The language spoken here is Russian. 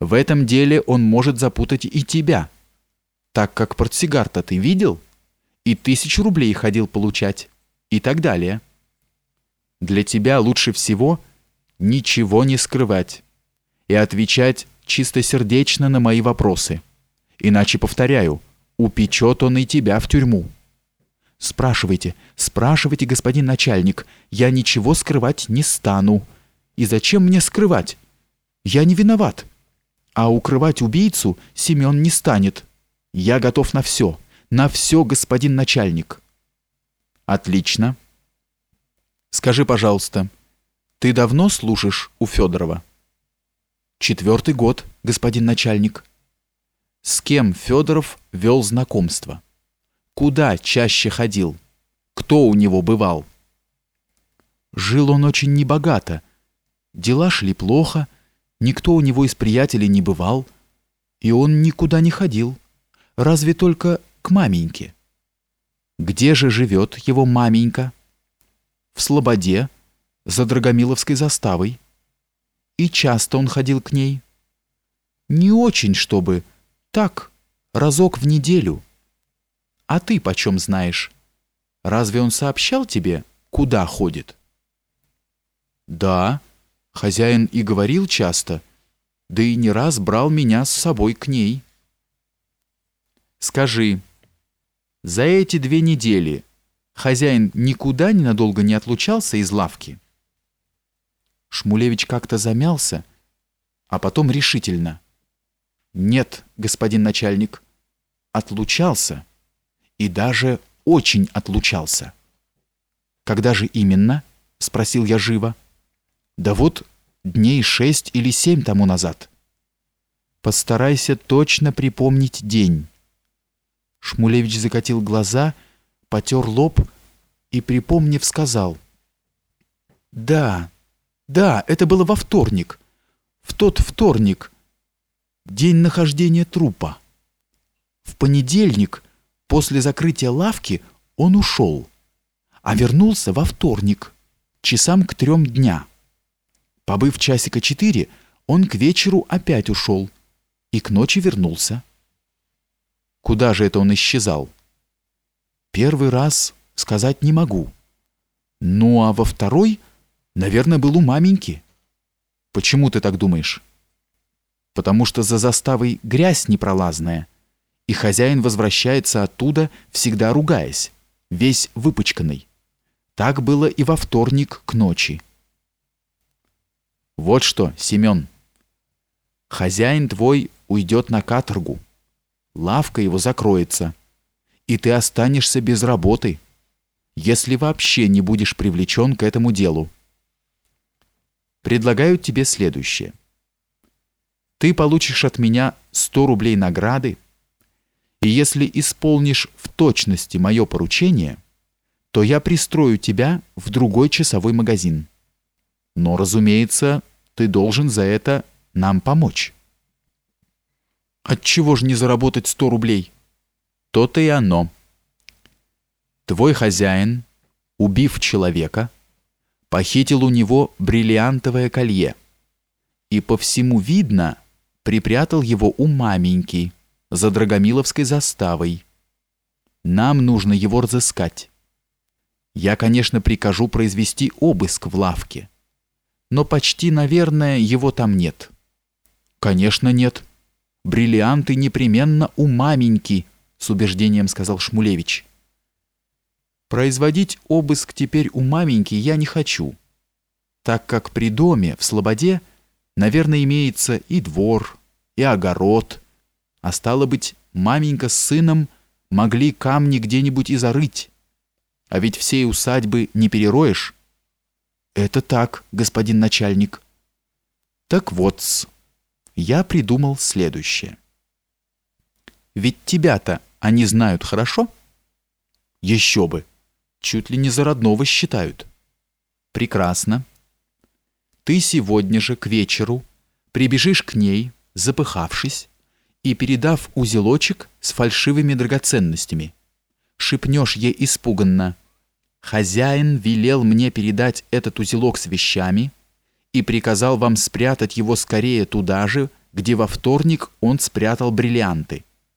В этом деле он может запутать и тебя, так как портсигар-то ты видел, и тысячу рублей ходил получать, и так далее. Для тебя лучше всего ничего не скрывать и отвечать чистосердечно на мои вопросы. Иначе, повторяю, упечет он и тебя в тюрьму. Спрашивайте, спрашивайте, господин начальник, я ничего скрывать не стану. И зачем мне скрывать? Я не виноват. А укрывать убийцу Семен не станет. Я готов на все, на все, господин начальник. Отлично. Скажи, пожалуйста, ты давно служишь у Федорова? Четвертый год, господин начальник. С кем Федоров вел знакомство? Куда чаще ходил? Кто у него бывал? Жил он очень небогато. Дела шли плохо, никто у него из приятелей не бывал, и он никуда не ходил, разве только к маменьке. Где же живет его маменька? В Слободе, за Драгомиловской заставой. И часто он ходил к ней. Не очень, чтобы, так, разок в неделю. А ты почем знаешь? Разве он сообщал тебе, куда ходит? Да, хозяин и говорил часто, да и не раз брал меня с собой к ней. Скажи, за эти две недели хозяин никуда ненадолго не отлучался из лавки? Шмулевич как-то замялся, а потом решительно. Нет, господин начальник, отлучался и даже очень отлучался. Когда же именно? спросил я живо. Да вот дней шесть или семь тому назад. Постарайся точно припомнить день. Шмулевич закатил глаза, потер лоб и, припомнив, сказал. «Да, да, это было во вторник. В тот вторник. День нахождения трупа. В понедельник, после закрытия лавки, он ушел, а вернулся во вторник, часам к трем дня. Побыв часика четыре, он к вечеру опять ушел и к ночи вернулся. Куда же это он исчезал? Первый раз сказать не могу. Ну а во второй, наверное, был у маменьки. Почему ты так думаешь? Потому что за заставой грязь непролазная, и хозяин возвращается оттуда, всегда ругаясь, весь выпачканный. Так было и во вторник к ночи. Вот что, Семен. Хозяин твой уйдет на каторгу лавка его закроется, и ты останешься без работы, если вообще не будешь привлечен к этому делу. Предлагаю тебе следующее. Ты получишь от меня 100 рублей награды, и если исполнишь в точности мое поручение, то я пристрою тебя в другой часовой магазин. Но, разумеется, ты должен за это нам помочь. Отчего же не заработать сто рублей? То-то и оно. Твой хозяин, убив человека, похитил у него бриллиантовое колье и по всему видно припрятал его у маменьки за Драгомиловской заставой. Нам нужно его разыскать. Я, конечно, прикажу произвести обыск в лавке, но почти, наверное, его там нет. Конечно, нет бриллианты непременно у маменьки, с убеждением сказал Шмулевич. Производить обыск теперь у маменьки я не хочу, так как при доме в Слободе, наверное, имеется и двор, и огород, а стало быть, маменька с сыном могли камни где-нибудь и зарыть. А ведь всей усадьбы не перероешь. Это так, господин начальник. Так вот, я придумал следующее. Ведь тебя-то они знают хорошо? Еще бы. Чуть ли не за родного считают. Прекрасно. Ты сегодня же к вечеру прибежишь к ней, запыхавшись, и, передав узелочек с фальшивыми драгоценностями, шепнешь ей испуганно «Хозяин велел мне передать этот узелок с вещами», и приказал вам спрятать его скорее туда же, где во вторник он спрятал бриллианты.